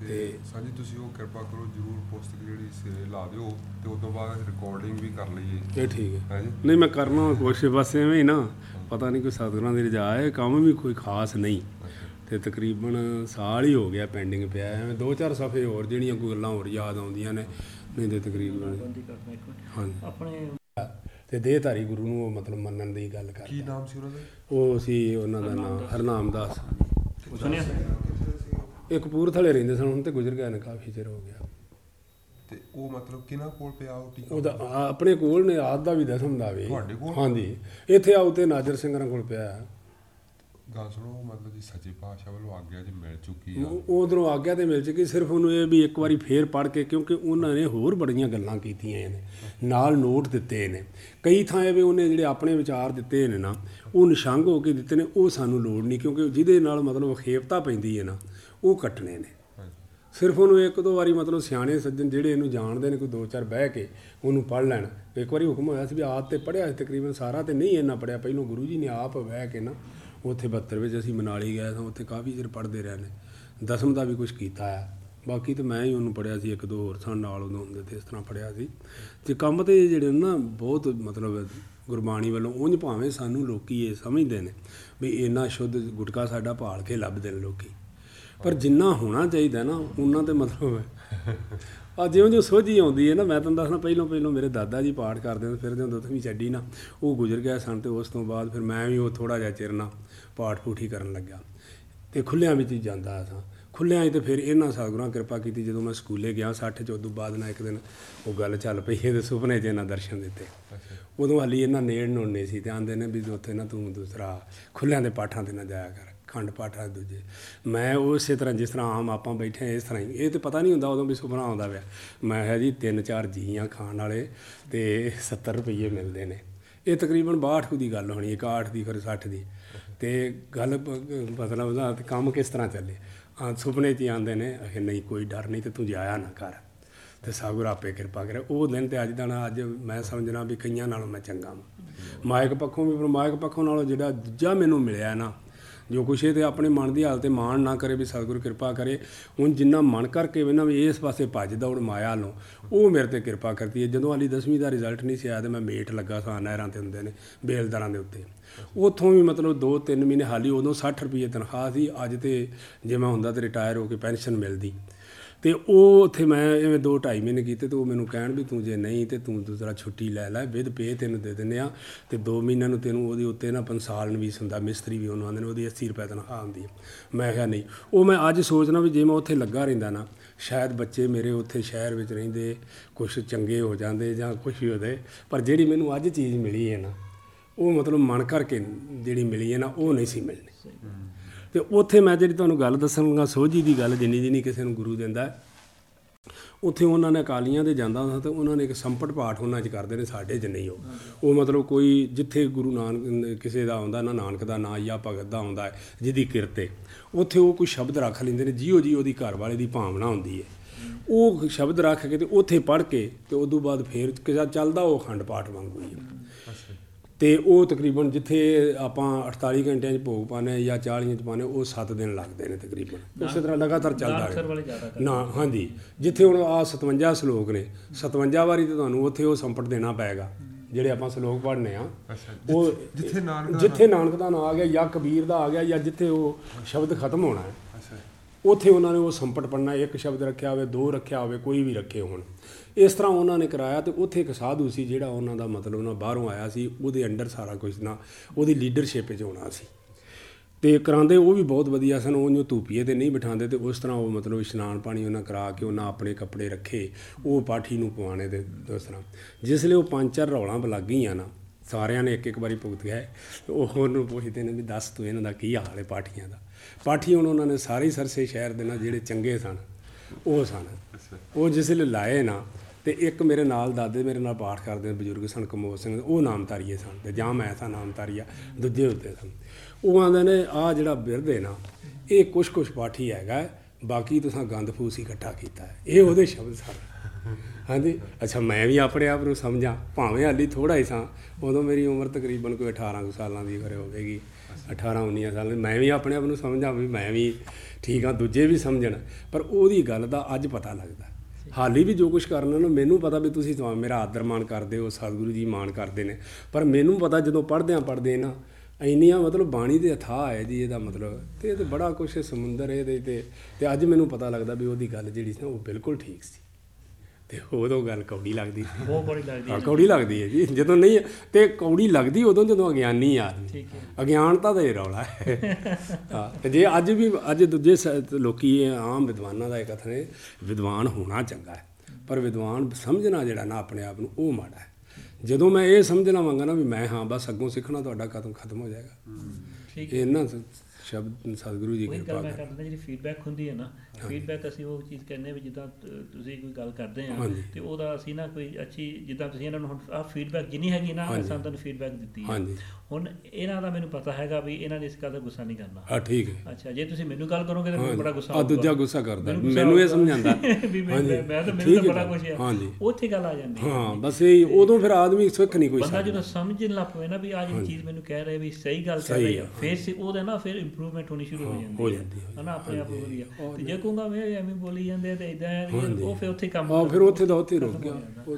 ਤੇ ਸਾਜੀ ਤੁਸੀਂ ਉਹ ਕਿਰਪਾ ਕਰੋ ਜਰੂਰ ਪੁਸਤਕ ਜਿਹੜੀ ਸਿਰੇ ਲਾ ਦਿਓ ਤੇ ਉਸ ਤੋਂ ਬਾਅਦ ਰਿਕਾਰਡਿੰਗ ਵੀ ਕਰ ਲਈਏ। ਇਹ ਠੀਕ ਹੈ। ਹੈ ਜੀ? ਨਹੀਂ ਮੈਂ ਕਰਨਾ ਕੋਸ਼ਿਸ਼ ਬਸ ਐਵੇਂ ਹੀ ਨਾ। ਪਤਾ ਨਹੀਂ ਕੋਈ ਸਤਿਗੁਰਾਂ ਦੀ ਰਜਾ ਹੈ ਕੰਮ ਵੀ ਕੋਈ ਖਾਸ ਨਹੀਂ। ਤੇ ਤਕਰੀਬਨ ਸਾਲ ਹੀ ਹੋ ਗਿਆ ਪੈਂਡਿੰਗ ਪਿਆ ਐਵੇਂ ਦੋ ਚਾਰ ਸਫੇ ਹੋਰ ਜਿਹੜੀਆਂ ਕੋਈ ਗੱਲਾਂ ਹੋਰ ਯਾਦ ਆਉਂਦੀਆਂ ਨੇ। ਨਹੀਂ ਤੇ ਤਕਰੀਬਨ ਬੰਦੀ ਕਰਨਾ ਇੱਕ ਮਿੰਟ। ਹਾਂਜੀ। ਆਪਣੇ ਤੇ ਦੇਹਧਾਰੀ ਗੁਰੂ ਨੂੰ ਉਹ ਮਤਲਬ ਮੰਨਣ ਦੀ ਗੱਲ ਕਰ ਕੀ ਨਾਮ ਸੀ ਉਹਨਾਂ ਦਾ? ਉਹ ਸੀ ਉਹਨਾਂ ਦਾ ਨਾਮ ਹਰਨਾਮ ਦਾਸ। ਸੁਣਿਆ? ਇਹ ਕਪੂਰਥਲੇ ਰਹਿੰਦੇ ਸਨ ਹੁਣ ਤੇ ਗੁਜ਼ਰ ਗਿਆ ਨੇ ਕਾਫੀ ਚਿਰ ਹੋ ਗਿਆ। ਤੇ ਉਹ ਮਤਲਬ ਕਿਹਨਾਂ ਕੋਲ ਪਿਆ ਉਹ ਟੀਕਾ? ਉਹਦਾ ਆਪਣੇ ਕੋਲ ਨੇ ਆਦ ਦਾ ਵੀ ਦਸਮ ਦਾ ਵੀ। ਤੁਹਾਡੇ ਕੋਲ? ਹਾਂਜੀ। ਇੱਥੇ ਆਉ ਤੇ ਨਾਜਰ ਸਿੰਘਾਂ ਕੋਲ ਪਿਆ। ਗੱਲ ਸੁਣੋ ਮਤਲਬ ਜੀ ਸੱਚੇ ਪਾਤਸ਼ਾਹ ਵੱਲੋਂ ਆਗਿਆ ਜੀ ਮਿਲ ਚੁੱਕੀ ਆ। ਉਧਰੋਂ ਆਗਿਆ ਤੇ ਮਿਲ ਚੁੱਕੀ ਸਿਰਫ ਉਹਨੂੰ ਇਹ ਵੀ ਇੱਕ ਵਾਰੀ ਫੇਰ ਪੜ੍ਹ ਕੇ ਕਿਉਂਕਿ ਉਹਨਾਂ ਨੇ ਹੋਰ ਬੜੀਆਂ ਗੱਲਾਂ ਕੀਤੀਆਂ ਨੇ ਨਾਲ ਨੋਟ ਦਿੱਤੇ ਨੇ ਕਈ ਥਾਂ ਇਹ ਵੀ ਉਹਨੇ ਜਿਹੜੇ ਆਪਣੇ ਵਿਚਾਰ ਦਿੱਤੇ ਨੇ ਨਾ ਉਹ ਨਿਸ਼ੰਗ ਹੋ ਕੇ ਦਿੱਤੇ ਨੇ ਉਹ ਸਾਨੂੰ ਲੋੜ ਨਹੀਂ ਕਿਉਂਕਿ ਜਿਹਦੇ ਨਾਲ ਮਤਲਬ ਖੇਪਤਾ ਪੈਂਦੀ ਹੈ ਨਾ ਉਹ ਕੱਟਣੇ ਨੇ। ਸਿਰਫ ਉਹਨੂੰ ਇੱਕ ਦੋ ਵਾਰੀ ਮਤਲਬ ਸਿਆਣੇ ਸੱਜਣ ਜਿਹੜੇ ਇਹਨੂੰ ਜਾਣਦੇ ਨੇ, ਕੋਈ ਦੋ ਚਾਰ ਬਹਿ ਕੇ ਉਹਨੂੰ ਪੜ੍ਹ ਲੈਣ। ਇੱਕ ਵਾਰੀ ਹੁਕਮ ਹੋਇਆ ਸੀ ਵੀ ਆਦ ਤੇ ਪੜ੍ਹਿਆ ਸੀ, ਤਕਰੀਬਨ ਸਾਰਾ ਤੇ ਨਹੀਂ ਇੰਨਾ ਪੜ੍ਹਿਆ, ਪਹਿਲੋਂ ਗੁਰੂ ਜੀ ਨੇ ਆਪ ਬਹਿ ਕੇ ਨਾ ਉੱਥੇ 72 ਵਿੱਚ ਅਸੀਂ ਮਨਾਲੀ ਗਏ ਸਾਂ, ਉੱਥੇ ਕਾਫੀ ਚਿਰ ਪੜ੍ਹਦੇ ਰਹੇ ਨੇ। ਦਸਮ ਦਾ ਵੀ ਕੁਝ ਕੀਤਾ ਆ। ਬਾਕੀ ਤਾਂ ਮੈਂ ਹੀ ਉਹਨੂੰ ਪੜ੍ਹਿਆ ਸੀ, ਇੱਕ ਦੋ ਹੋਰ ਸਾਂ ਨਾਲ ਉਦੋਂ ਹੁੰਦੇ ਤੇ ਇਸ ਤਰ੍ਹਾਂ ਪੜ੍ਹਿਆ ਸੀ। ਤੇ ਕੰਮ ਤੇ ਜਿਹੜੇ ਨੇ ਨਾ ਬਹੁਤ ਮਤਲਬ ਗੁਰਬਾਣੀ ਵੱਲੋਂ ਉਂਝ ਭਾਵੇਂ ਸਾਨੂੰ ਲੋਕੀ ਇਹ ਸਮਝਦੇ ਨੇ ਵੀ ਇੰਨਾ ਸ਼ੁੱਧ ਗੁਟਕਾ ਸਾਡਾ ਭਾਲ ਕੇ ਲੱਭਦੇ ਨੇ ਲੋਕੀ। ਪਰ ਜਿੰਨਾ ਹੋਣਾ ਚਾਹੀਦਾ ਨਾ ਉਹਨਾਂ ਤੇ ਮਤਲਬ ਹੈ। ਆ ਜਿਉਂ ਜਿਉਂ ਸੋਝੀ ਆਉਂਦੀ ਹੈ ਨਾ ਮੈਂ ਤੁਹਾਨੂੰ ਦੱਸਣਾ ਪਹਿਲੋਂ ਪਹਿਲੋਂ ਮੇਰੇ ਦਾਦਾ ਜੀ ਪਾਠ ਕਰਦੇ ਹੁੰਦੇ ਫਿਰਦੇ ਹੁੰਦੇ ਦਸਵੀਂ ਛੱਡੀ ਨਾ। ਉਹ ਗੁਜ਼ਰ ਗਿਆ ਸਨ ਤੇ ਉਸ ਤੋਂ ਬਾਅਦ ਫਿਰ ਮੈਂ ਵੀ ਉਹ ਥੋੜਾ ਜਿਹਾ ਚਿਰ ਨਾ ਪਾਠ ਪੂਠੀ ਕਰਨ ਲੱਗਾ ਤੇ ਖੁੱਲਿਆਂ ਵਿੱਚ ਹੀ ਜਾਂਦਾ ਸਾਂ। ਖੁੱਲਿਆਂ 'ਚ ਤੇ ਫਿਰ ਇਹਨਾਂ ਸਤਿਗੁਰਾਂ ਕਿਰਪਾ ਕੀਤੀ ਜਦੋਂ ਮੈਂ ਸਕੂਲੇ ਗਿਆ 60 ਚ ਉਦੋਂ ਬਾਅਦ ਨਾ ਇੱਕ ਦਿਨ ਉਹ ਗੱਲ ਚੱਲ ਪਈ ਇਹਦੇ ਸੁਪਨੇ 'ਚ ਇਹਨਾਂ ਦਰਸ਼ਨ ਦਿੱਤੇ। ਉਦੋਂ ਹਾਲੀ ਇਹਨਾਂ ਨੇੜ ਨੋਨੇ ਸੀ ਤੇ ਆਂਦੇ ਨੇ ਵੀ ਉੱਥੇ ਨਾ ਤੂੰ ਦੂਸਰਾ ਖੁੱਲਿਆਂ ਦੇ ਪਾਠਾਂ ਤੇ ਨਾ ਜਾਇਆ ਕਰ। ਖੰਡ ਪਾਠ ਦੇ ਦੂਜੇ। ਮੈਂ ਉਹ ਇਸੇ ਤਰ੍ਹਾਂ ਜਿਸ ਤਰ੍ਹਾਂ ਆਮ ਆਪਾਂ ਬੈਠੇ ਹਾਂ, ਇਸ ਤਰ੍ਹਾਂ ਹੀ। ਇਹ ਤੇ ਪਤਾ ਨਹੀਂ ਹੁੰਦਾ ਉਦੋਂ ਵੀ ਸੁਪਨਾ ਆਉਂਦਾ ਪਿਆ। ਮੈਂ ਕਿਹਾ ਜੀ, ਤਿੰਨ ਚਾਰ ਜੀਆਂ ਖਾਣ ਵਾਲੇ ਤੇ 70 ਰੁਪਏ ਮਿਲਦੇ ਨੇ। ਇਹ ਤਕਰੀਬਨ 62 ਦੀ ਗੱਲ ਹੋਣੀ, ਇੱਕ 8 ਦੀ, ਫਿਰ 60 ਦੀ। ਤੇ ਗੱਲ ਮਤਲਬ ਉਹਦਾ ਕੰਮ ਕਿਸ ਤਰ੍ਹਾਂ ਚੱਲੇ? ਆ ਸੁਪਨੇ 'ਚ ਹੀ ਆਉਂਦੇ ਨੇ, ਅਖੇ ਨਹੀਂ, ਕੋਈ ਡਰ ਨਹੀਂ ਤੇ ਤੂੰ ਜਾਇਆ ਨਾ ਕਰ। ਤੇ ਸਾਗੁਰ ਆਪੇ ਕਿਰਪਾ ਕਰੇ। ਉਹ ਦਿਨ ਤੇ ਅੱਜ ਦਾ ਨਾ, ਅੱਜ ਮੈਂ ਸਮਝਣਾ ਵੀ ਕਈਆਂ ਨਾਲੋਂ ਮੈਂ ਚੰਗਾ ਹਾਂ ਮਾਇਕ ਪੱਖੋਂ ਵੀ ਪਰ ਮਾਇਕ ਪੱਖੋਂ ਨਾਲੋਂ ਜਿਹੜਾ ਦੂਜਾ ਮੈਨੂੰ ਮਿਲਿਆ ਨਾ ਜੋ ਕੁਛ ਇਹ ਤੇ ਆਪਣੇ ਮਨ ਦੀ ਹਾਲਤ ਤੇ ਮਾਣ ਨਾ ਕਰੇ ਵੀ ਸਤਿਗੁਰੂ ਕਿਰਪਾ ਕਰੇ, ਹੁਣ ਜਿੰਨਾ ਮਨ ਕਰਕੇ ਵੀ ਨਾ ਵੀ ਇਸ ਪਾਸੇ ਭੱਜ ਦੌੜ ਮਾਇਆ ਨੂੰ, ਉਹ ਮੇਰੇ ਤੇ ਕਿਰਪਾ ਕਰਦੀ ਹੈ। ਜਦੋਂ ਹਾਲੀ 10ਵੀਂ ਦਾ ਰਿਜ਼ਲਟ ਨਹੀਂ ਸੀ ਆਇਆ ਤੇ ਮੈਂ ਮੇਟ ਲੱਗਾ ਸਾਂ ਨਹਿਰਾਂ ਤੇ ਹੁੰਦੇ ਨੇ, ਬੇਲਦਾਰਾਂ ਦੇ ਉੱਤੇ। ਉੱਥੋਂ ਵੀ ਮਤਲਬ 2-3 ਮਹੀਨੇ ਹਾਲੀ ਉਦੋਂ 60 ਰੁਪਏ ਤਨਖਾਹ ਸੀ। ਅੱਜ ਤੇ ਜੇ ਮੈਂ ਹੁੰਦਾ ਤੇ ਰਿਟਾਇਰ ਹੋ ਕੇ ਪੈਨਸ਼ਨ ਮਿਲਦੀ। ਤੇ ਉਹ ਉੱਥੇ ਮੈਂ ਐਵੇਂ 2-2.5 ਮਹੀਨੇ ਕੀਤੇ ਤੇ ਉਹ ਮੈਨੂੰ ਕਹਿਣ ਵੀ ਤੂੰ ਜੇ ਨਹੀਂ ਤੇ ਤੂੰ ਦੂਸਰਾ ਛੁੱਟੀ ਲੈ ਲੈ, ਵਿਦ ਪੇ ਤੈਨੂੰ ਦੇ ਦਿੰਦੇ ਆ ਤੇ 2 ਮਹੀਨਿਆਂ ਨੂੰ ਤੈਨੂੰ ਉਹਦੇ ਉੱਤੇ ਨਾ ਪੰਸਾਲਨ ਵੀ ਹੁੰਦਾ, ਮਿਸਤਰੀ ਵੀ ਉਹਨੂੰ ਆਉਂਦੇ ਨੇ, ਉਹਦੀ 80 ਰੁਪਏ ਤਨਖਾਹ ਆਉਂਦੀ ਹੈ। ਮੈਂ ਕਿਹਾ ਨਹੀਂ, ਉਹ ਮੈਂ ਅੱਜ ਸੋਚਣਾ ਵੀ ਜੇ ਮੈਂ ਉੱਥੇ ਲੱਗਾ ਰਹਿੰਦਾ ਨਾ, ਸ਼ਾਇਦ ਬੱਚੇ ਮੇਰੇ ਉੱਥੇ ਸ਼ਹਿਰ ਵਿੱਚ ਰਹਿੰਦੇ ਕੁਝ ਚੰਗੇ ਹੋ ਜਾਂਦੇ ਜਾਂ ਕੁਝ ਵੀ ਹੋਦੇ ਪਰ ਜਿਹੜੀ ਮੈਨੂੰ ਅੱਜ ਚੀਜ਼ ਮਿਲੀ ਹੈ ਨਾ, ਉਹ ਮਤਲਬ ਮਨ ਕਰਕੇ ਜਿਹੜੀ ਮਿਲੀ ਹੈ ਨਾ, ਉਹ ਨਹੀਂ ਸੀ ਮਿਲਣੀ। ਤੇ ਉੱਥੇ ਮੈਂ ਜਿਹੜੀ ਤੁਹਾਨੂੰ ਗੱਲ ਦੱਸਣਗਾ ਸੋਝੀ ਦੀ ਗੱਲ ਜਿੰਨੀ ਜਿੰਨੀ ਕਿਸੇ ਨੂੰ ਗੁਰੂ ਦਿੰਦਾ ਉੱਥੇ ਉਹਨਾਂ ਨੇ ਅਕਾਲੀਆਂ ਦੇ ਜਾਂਦਾ ਹੁੰਦਾ ਤੇ ਉਹਨਾਂ ਨੇ ਇੱਕ ਸੰਪਟ ਪਾਠ ਉਹਨਾਂ 'ਚ ਕਰਦੇ ਨੇ, ਸਾਡੇ 'ਚ ਨਹੀਂ ਉਹ। ਉਹ ਮਤਲਬ ਕੋਈ ਜਿੱਥੇ ਗੁਰੂ ਨਾਨਕ, ਕਿਸੇ ਦਾ ਆਉਂਦਾ ਨਾ ਨਾਨਕ ਦਾ ਨਾਂ ਜਾਂ ਭਗਤ ਦਾ ਆਉਂਦਾ ਜਿਹਦੀ ਕਿਰਤੇ। ਉੱਥੇ ਉਹ ਕੋਈ ਸ਼ਬਦ ਰੱਖ ਲੈਂਦੇ ਨੇ ਜਿਉ ਜੀ ਉਹਦੀ ਘਰ ਵਾਲੇ ਦੀ ਭਾਵਨਾ ਹੁੰਦੀ ਹੈ। ਉਹ ਸ਼ਬਦ ਰੱਖ ਕੇ ਤੇ ਉੱਥੇ ਪੜ੍ਹ ਕੇ ਤੇ ਉਦੋਂ ਬਾਅਦ ਫੇਰ ਕਿਸਾ ਚੱਲਦਾ ਉਹ ਅਖੰਡ ਪਾਠ ਵਾਂਗੂ ਹੀ। ਤੇ ਉਹ ਤਕਰੀਬਨ ਜਿੱਥੇ ਆਪਾਂ 48 ਘੰਟਿਆਂ 'ਚ ਭੋਗ ਪਾਉਂਦੇ ਹਾਂ ਜਾਂ 40 'ਚ ਪਾਉਂਦੇ ਹਾਂ, ਉਹ 7 ਦਿਨ ਲੱਗਦੇ ਨੇ ਤਕਰੀਬਨ। ਉਸੇ ਤਰ੍ਹਾਂ ਲਗਾਤਾਰ ਚੱਲਦਾ ਹੈ ਨਾ ਹਾਂਜੀ। ਜਿੱਥੇ ਹੁਣ ਆ 57 ਸ਼ਲੋਕ ਨੇ 57 ਵਾਰੀ ਤੇ ਤੁਹਾਨੂੰ ਉੱਥੇ ਉਹ ਸੰਪਟ ਦੇਣਾ ਪਏਗਾ ਜਿਹੜੇ ਆਪਾਂ ਸ਼ਲੋਕ ਪੜ੍ਹਨੇ ਆ। ਉਹ ਜਿੱਥੇ ਨਾਨਕ ਦਾ ਜਿੱਥੇ ਨਾਨਕ ਦਾ ਨਾਂ ਆ ਗਿਆ ਜਾਂ ਕਬੀਰ ਦਾ ਆ ਗਿਆ ਜਾਂ ਜਿੱਥੇ ਉਹ ਸ਼ਬਦ ਖਤਮ ਹੋਣਾ ਹੈ ਅੱਛਾ। ਉੱਥੇ ਉਹਨਾਂ ਨੇ ਉਹ ਸੰਪਟ ਪੜਨਾ ਇੱਕ ਸ਼ਬਦ ਰੱਖਿਆ ਹੋਵੇ ਦੋ ਰੱਖਿਆ ਹੋਵੇ ਕੋਈ ਵੀ ਰੱਖੇ ਹੋਣ। ਇਸ ਤਰ੍ਹਾਂ ਉਹਨਾਂ ਨੇ ਕਰਾਇਆ ਤੇ ਉੱਥੇ ਇੱਕ ਸਾਧੂ ਸੀ ਜਿਹੜਾ ਉਹਨਾਂ ਦਾ ਮਤਲਬ ਨਾ ਬਾਹਰੋਂ ਆਇਆ ਸੀ ਉਹਦੇ ਅੰਡਰ ਸਾਰਾ ਕੁਝ ਨਾ ਉਹਦੀ ਲੀਡਰਸ਼ਿਪ 'ਚ ਹੋਣਾ ਸੀ। ਤੇ ਕਰਾਉਂਦੇ ਉਹ ਵੀ ਬਹੁਤ ਵਧੀਆ ਸਨ ਉਹ ਜੋ ਧੂਪੀਏ ਤੇ ਨਹੀਂ ਬਿਠਾਉਂਦੇ ਤੇ ਉਸ ਤਰ੍ਹਾਂ ਉਹ ਮਤਲਬ ਇਸ਼ਨਾਨ ਪਾਣੀ ਉਹਨਾਂ ਕਰਾ ਕੇ ਉਹਨਾਂ ਆਪਣੇ ਕੱਪੜੇ ਰੱਖੇ ਉਹ ਪਾਠੀ ਨੂੰ ਪਵਾਣੇ ਤੇ ਉਸ ਤਰ੍ਹਾਂ। ਜਿਸ ਲਈ ਉਹ ਪੰਜ ਚਾਰ ਰੌਲਾਂ ਲੱਗ ਗਈਆਂ ਨਾ ਸਾਰਿਆਂ ਨੇ ਇੱਕ ਇੱਕ ਵਾਰੀ ਭੁਗਤ ਗਿਆ ਉਹ ਉਹਨੂੰ ਪੁੱਛਦੇ ਨੇ ਵੀ ਦੱਸ ਤੂੰ ਇਹਨਾਂ ਦਾ ਕੀ ਹਾਲ ਹੈ ਪਾਠੀਆਂ ਦਾ? ਪਾਠੀ ਹੁਣ ਉਹਨਾਂ ਨੇ ਸਾਰੇ ਸਰਸੇ ਸ਼ਹਿਰ ਦੇ ਨਾਲ ਜਿਹੜੇ ਚੰਗੇ ਸਨ ਉਹ ਸਨ। ਉਹ ਜਿਸ ਵੇਲੇ ਲਾਏ ਨਾ ਤੇ ਇੱਕ ਮੇਰੇ ਨਾਲ ਦਾਦੇ ਮੇਰੇ ਨਾਲ ਪਾਠ ਕਰਦੇ ਬਜ਼ੁਰਗ ਸਨ ਕਮੋਦ ਸਿੰਘ, ਉਹ ਨਾਮਧਾਰੀਏ ਸਨ ਤੇ ਜਾਂ ਮੈਂ ਸਾਂ ਨਾਮਧਾਰੀਆ ਦੂਜੇ ਉੱਤੇ ਸਨ। ਉਹ ਆਂਦੇ ਨੇ ਆ ਜਿਹੜਾ ਬਿਰਧ ਹੈ ਨਾ, ਇਹ ਕੁਛ ਕੁਛ ਪਾਠੀ ਹੈਗਾ, ਬਾਕੀ ਤੁਸੀਂ ਗੰਦ ਫੂਸ ਹੀ ਇਕੱਠਾ ਕੀਤਾ ਇਹ ਉਹਦੇ ਸ਼ਬਦ ਸਨ। ਹਾਂਜੀ, ਅੱਛਾ, ਮੈਂ ਵੀ ਆਪਣੇ ਆਪ ਨੂੰ ਸਮਝਾਂ, ਭਾਵੇਂ ਹਾਲੀ ਥੋੜਾ ਹੀ ਸਾਂ, ਉਦੋਂ ਮੇਰੀ ਉਮਰ ਤਕਰੀਬਨ ਕੋਈ 18 ਕੁ ਸਾਲਾਂ ਦੀ ਖਰੇ ਹੋਵੇਗੀ 18 19 ਸਾਲ ਦੇ, ਮੈਂ ਵੀ ਆਪਣੇ ਆਪ ਨੂੰ ਸਮਝਾਂ ਵੀ ਮੈਂ ਵੀ ਠੀਕ ਆ ਦੂਜੇ ਵੀ ਸਮਝਣ, ਪਰ ਉਹਦੀ ਗੱਲ ਦਾ ਅੱਜ ਪਤਾ ਲੱਗਦਾ। ਹਾਲੀ ਵੀ ਜੋ ਕੁਝ ਕਰਨਾ ਨਾ ਮੈਨੂੰ ਪਤਾ ਵੀ ਤੁਸੀਂ ਮੇਰਾ ਆਦਰ ਮਾਣ ਕਰਦੇ ਹੋ, ਸਤਿਗੁਰੂ ਜੀ ਮਾਣ ਕਰਦੇ ਨੇ। ਪਰ ਮੈਨੂੰ ਪਤਾ ਜਦੋਂ ਪੜ੍ਹਦਿਆਂ ਪੜ੍ਹਦੇ ਨਾ, ਇੰਨੀਆਂ ਮਤਲਬ ਬਾਣੀ ਦੇ ਅਥਾਹ ਹੈ ਜੀ ਇਹਦਾ ਮਤਲਬ। ਤੇ ਇਹ ਤੇ ਬੜਾ ਕੁਛ ਸਮੁੰਦਰ ਹੈ ਇਹਦੇ ਤੇ। ਤੇ ਅੱਜ ਮੈਨੂੰ ਪਤਾ ਲੱਗਦਾ ਵੀ ਉਹਦੀ ਗੱਲ ਜਿਹੜੀ ਸੀ ਨਾ, ਉਹ ਬਿਲਕੁਲ ਠੀਕ ਸੀ। ਤੇ ਉਦੋਂ ਗੱਲ ਕੌੜੀ ਲੱਗਦੀ। ਬਹੁਤ ਬੜੀ ਲੱਗਦੀ ਹਾਂ ਕੌੜੀ ਲੱਗਦੀ ਹੈ ਜੀ। ਜਦੋਂ ਨਹੀਂ ਤੇ ਕੌੜੀ ਲੱਗਦੀ ਉਦੋਂ ਜਦੋਂ ਅਗਿਆਨੀ ਆਦਮੀ ਠੀਕ ਹੈ। ਅਗਿਆਨਤਾ ਦਾ ਹੀ ਰੌਲਾ ਹੈ। ਹਾਂ ਤੇ ਜੇ ਅੱਜ ਵੀ ਅੱਜ ਦੂਜੇ ਲੋਕੀ ਆਮ ਵਿਦਵਾਨਾਂ ਦਾ ਇਹ ਕਥਨ ਹੈ ਵਿਦਵਾਨ ਹੋਣਾ ਚੰਗਾ ਹੈ। ਪਰ ਵਿਦਵਾਨ ਸਮਝਣਾ ਜਿਹੜਾ ਨਾ ਆਪਣੇ ਆਪ ਨੂੰ ਉਹ ਮਾੜਾ ਹੈ। ਜਦੋਂ ਮੈਂ ਇਹ ਸਮਝ ਲਵਾਂਗਾ ਨਾ ਵੀ ਮੈਂ ਹਾਂ ਬਸ ਅੱਗੋਂ ਸਿੱਖਣਾ ਤੁਹਾਡਾ ਖਤਮ ਖਤਮ ਹੋ ਜਾਏਗਾ। ਠੀਕ ਇਹ ਨਾ ਸ਼ਬਦ ਸਤਿਗੁਰੂ ਜੀ ਕਿਰਪਾ ਕਰ ਕਰਦਾ ਜਿਹੜੀ ਫੀਡਬੈਕ ਹੁੰਦੀ ਹੈ ਨਾ ਫੀਡਬੈਕ ਅਸੀਂ ਉਹ ਚੀਜ਼ ਕਹਿੰਦੇ ਵੀ ਜਿੱਦਾਂ ਤੁਸੀਂ ਕੋਈ ਗੱਲ ਕਰਦੇ ਆ। ਤੇ ਉਹਦਾ ਅਸੀਂ ਨਾ ਕੋਈ ਅੱਛੀ ਜਿੱਦਾਂ ਤੁਸੀਂ ਇਹਨਾਂ ਨੂੰ ਹੁਣ ਆਹ ਫੀਡਬੈਕ ਜਿੰਨੀ ਹੈਗੀ ਨਾ। ਸਾਨੂੰ ਤੁਹਾਨੂੰ ਫੀਡਬੈਕ ਦਿੱਤੀ ਹੈ। ਹੁਣ ਇਹਨਾਂ ਦਾ ਮੈਨੂੰ ਪਤਾ ਹੈਗਾ ਵੀ ਇਹਨਾਂ ਨੇ ਇਸ ਗੱਲ ਦਾ ਗੁੱਸਾ ਨਹੀਂ ਕਰਨਾ। ਹਾਂ ਠੀਕ ਹੈ। ਅੱਛਾ ਜੇ ਤੁਸੀਂ ਮੈਨੂੰ ਗੱਲ ਕਰੋਗੇ ਤਾਂ ਮੈਨੂੰ ਬੜਾ ਗੁੱਸਾ ਆ ਦੂਜਾ ਗੁੱਸਾ ਕਰਦਾ। ਮੈਨੂੰ ਇਹ ਆਊਗਾ। ਸਮਝਾਉਂਦਾ। ਮੈਂ ਤਾਂ ਮੈਨੂੰ ਤਾਂ ਹੈ ਬੜਾ। ਕੁਝ ਹੈ ਉੱਥੇ ਗੱਲ ਆ ਜਾਂਦੀ ਹੈ। ਹਾਂ ਬਸ ਇਹ ਉਦੋਂ ਫਿਰ ਆਦਮੀ ਸਿੱਖ ਨਹੀਂ ਕੋਈ ਬੰਦਾ ਜਦੋਂ ਸਮਝਣ ਲੱਗ ਪਵੇ ਨਾ ਵੀ ਆ ਜਿਹੜੀ ਚੀਜ਼ ਮੈਨੂੰ ਕਹਿ ਰਹੇ ਵੀ ਸਹੀ ਗੱਲ ਕਰ ਰਹੀ ਆ ਆ, ਫਿਰ ਸੇ ਉਹਦਾ ਨਾ ਫਿਰ ਇੰਪਰੂਵਮੈਂਟ ਹੋਣੀ ਸ਼ੁਰੂ ਹੋ ਹਾਂ, ਜਾਂਦੀ ਹੋ ਹੈ ਜਾਂਦੀ ਹੈ। ਹਨਾ ਆਪਣੇ ਆਪ ਵਧੀਆ। ਤੇ ਜੇ ਕਹੂੰਗਾ ਮੈਂ ਐਵੇਂ ਬੋਲੀ ਜਾਂਦੇ ਤੇ ਇਦਾਂ। ਉਹ ਫਿਰ ਉੱਥੇ ਕੰਮ ਆ ਫਿਰ ਉੱਥੇ ਦਾ ਉੱਥੇ ਰੁਕ ਗਿਆ। ਉਹ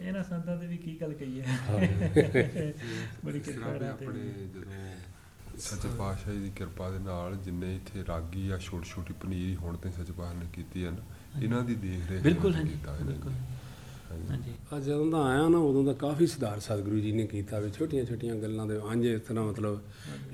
ਇਹਨਾਂ ਸੰਤਾਂ ਦੇ ਵੀ ਕੀ ਗੱਲ ਕਹੀ ਹੈ। ਬੜੀ ਕਿਰਪਾ ਤਰ੍ਹਾਂ ਵੀ ਹੈ ਤੇ ਆਪਣੇ ਜਦੋਂ ਸੱਚੇ ਪਾਤਸ਼ਾਹ ਜੀ ਦੀ ਕਿਰਪਾ ਦੇ ਨਾਲ ਜਿੰਨੇ ਇੱਥੇ ਰਾਗੀ ਆ ਛੋਟੀ ਛੋਟੀ ਪਨੀਰੀ ਹੁਣ ਤੇ ਸੱਚੇ ਪਾਤਸ਼ਾਹ ਨੇ ਕੀਤੀ ਹੈ ਨਾ ਇਹਨਾਂ ਦੀ ਦੇਖ ਰੇਖ ਬਿਲਕੁਲ ਹਾਂਜੀ। ਬਿਲਕੁਲ ਹਾਂਜੀ। ਆ ਜਦੋਂ ਦਾ ਆਇਆ ਨਾ ਉਦੋਂ ਦਾ ਕਾਫੀ ਸੁਧਾਰ ਸਤਿਗੁਰੂ ਜੀ ਨੇ ਕੀਤਾ ਵੀ ਛੋਟੀਆਂ ਛੋਟੀਆਂ ਗੱਲਾਂ ਦੇ ਅੰਜ ਇਸ ਤਰ੍ਹਾਂ ਮਤਲਬ